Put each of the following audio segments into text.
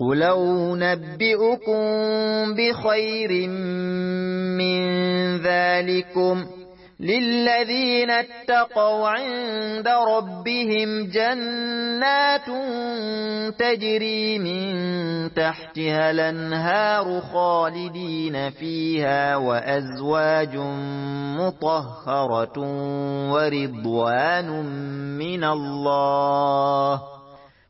قل نبئكم بخير من ذلكم للذين اتقوا عند ربهم جنات تجري من تحتها الانهار خالدين فيها وأزواج مطهرة ورضوان من الله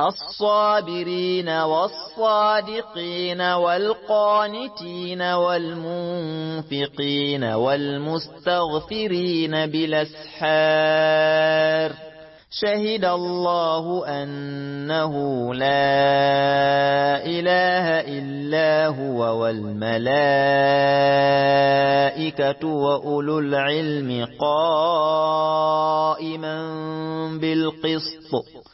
الصابرين والصادقين والقانتين والمنفقين والمستغفرين بالأسحار شهد الله أنه لا إله إلا هو والملائكة وأولو العلم قائما بالقسط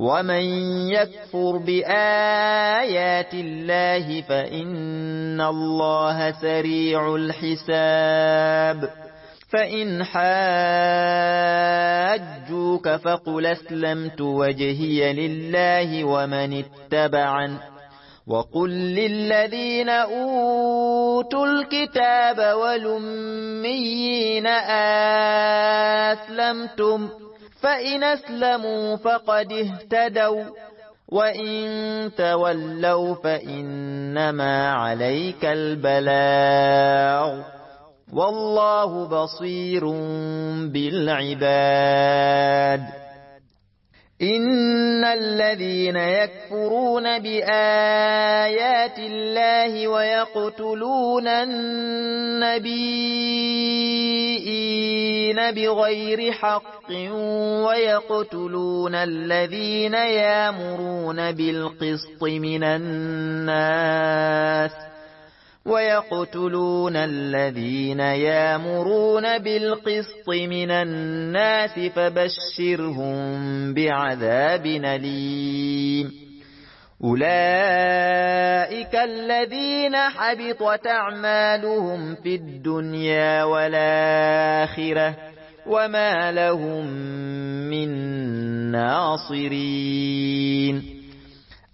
ومن يكفر بآيات الله فإن الله سريع الحساب فإن حاجوك فقل اسلمت وجهي لله ومن اتبعن وقل للذين أوتوا الكتاب والأميين أسلمتم فإن أسلموا فقد اهتدوا وإن تولوا فإنما عليك البلاغ. والله بصير بالعباد. إن الذين يكفرون بآيات الله ويقتلون النبيين بغير حق ويقتلون الذين يامرون بالقسط من الناس ويقتلون الذين يامرون بالقسط من الناس فبشرهم بعذاب أليم. أولئك الذين حبطت أعمالهم في الدنيا والآخرة وما لهم من ناصرين.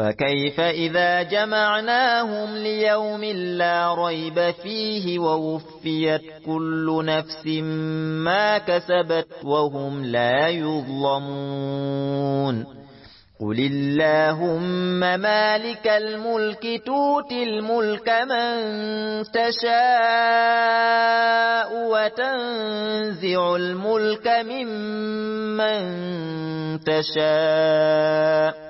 فكيف إذا جمعناهم ليوم لا ريب فيه ووفيت كل نفس ما كسبت وهم لا يظلمون قل اللهم مالك الملك توتي الملك من تشاء وتنزع الملك ممن تشاء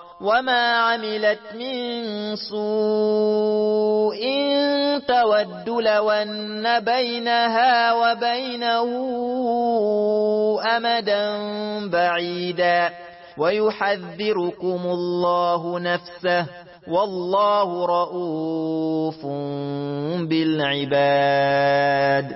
وما عملت من سوء تود لون بينها وبينه أمدا بعيدا ويحذركم الله نفسه والله رؤوف بالعباد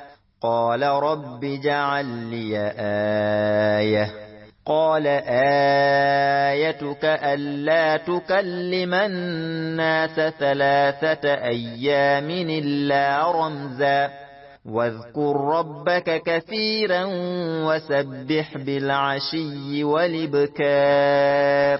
قال رب جعل لي آية قال آيتك ألا تكلم الناس ثلاثة أيام إلا رمزا واذكر ربك كثيرا وسبح بالعشي والإبكار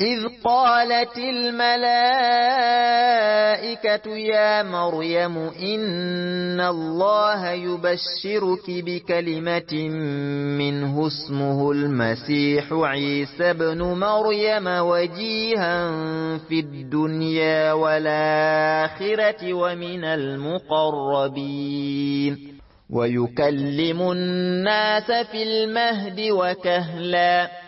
إذ قالت الملائكة يا مريم إن الله يبشرك بكلمة منه اسمه المسيح عيسى بن مريم وجيها في الدنيا والآخرة ومن المقربين. ويكلم الناس في المهد وكهلاً.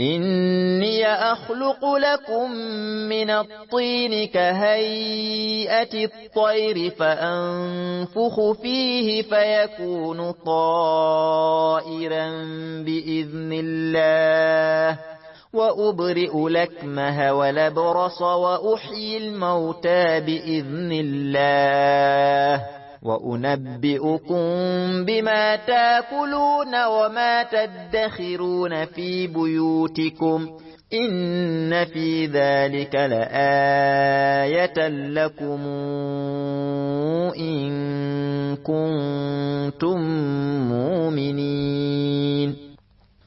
إني أخلق لكم من الطين كهيئة الطير فأنفخ فيه فيكون طائرا بإذن الله وأبرئ لكمه ولبرص وأحيي الموتى بإذن الله وأنبئكم بما تأكلون وما تدخرون في بيوتكم إن في ذلك لآية لكم إن كنتم مؤمنين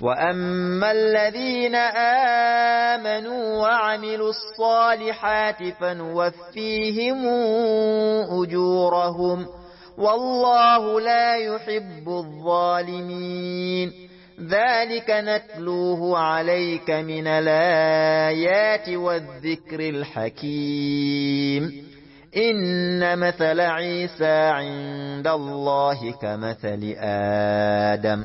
وأما الذين آمنوا وعملوا الصالحات فنوفيهم أجورهم والله لا يحب الظالمين ذلك نتلوه عليك من الآيات والذكر الحكيم إن مثل عيسى عند الله كمثل آدم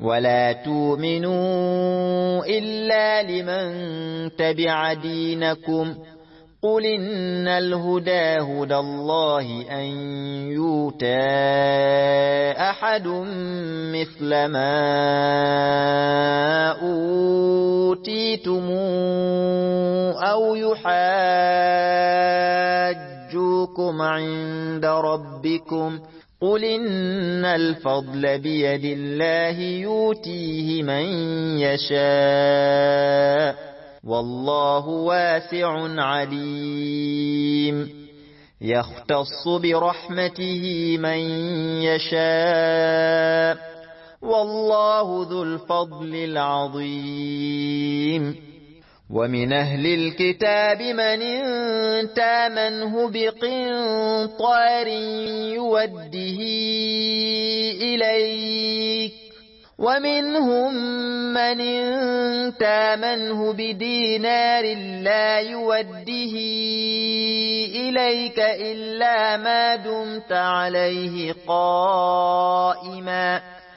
ولا تؤمنوا إلا لمن تبع دينكم قل إن الهدى هدى الله أن يوتى أحد مثل ما أوتيتم أو يحاجوكم عند ربكم قل إن الفضل بيد الله يؤتيه من يشاء والله واسع عليم يختص برحمته من يشاء والله ذو الفضل العظيم ومن أهل الكتاب من تامنه بقنطار يوده إليك. ومنهم من تامنه بدينار لا يوده إليك إلا ما دمت عليه قائماً.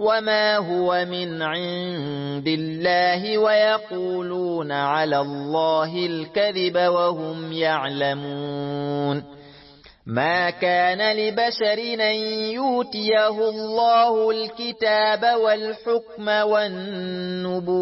وما هو من عند الله ويقولون على الله الكذب وهم يعلمون ما كان لبشر أن يوتيه الله الكتاب والحكم والنبوءة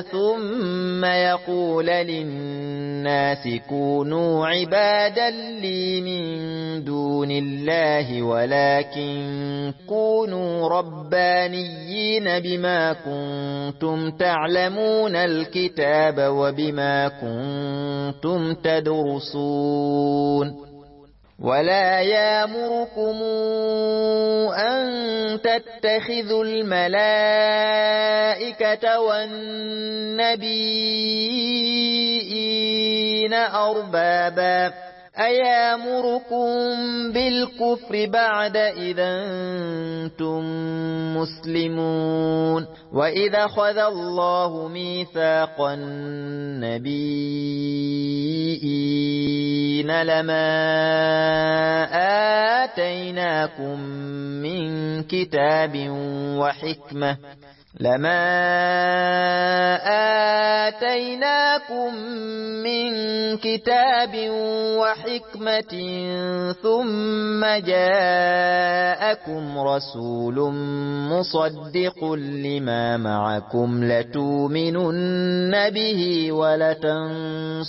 ثم يقول للناس كونوا عبادا لي من دون الله ولكن كونوا ربانيين بما كنتم تعلمون الكتاب وبما كنتم تدرسون ولا يامركم أن تتخذوا الملائكة والنبيين أربابا أيامركم بالكفر بعد إذا أنتم مسلمون وإذا خذ الله ميثاق النبيين لما آتيناكم من كتاب وحكمة لما آتيناكم من كتاب وحكمة ثم جاءكم رسول مصدق لما معكم لتؤمنن به ولتنصرنه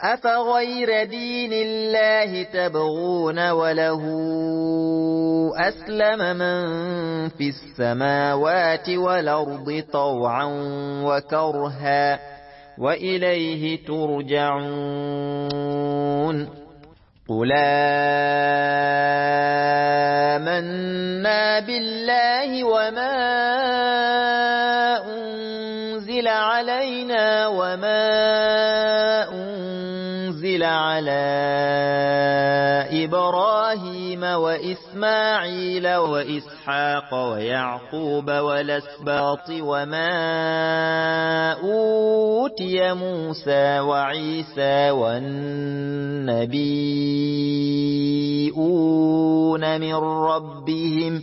أفغير دين الله تبغون وله أسلم من في السماوات والأرض طوعا وكرها وإليه ترجعون قل آمنا بالله وما أنزل علينا وما أنزل على إبراهيم وإسماعيل وإسحاق ويعقوب والأسباط وما أوتي موسى وعيسى والنبيون من ربهم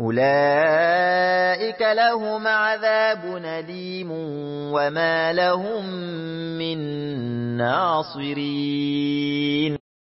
أولئك لهم عذاب نديم وما لهم من ناصرين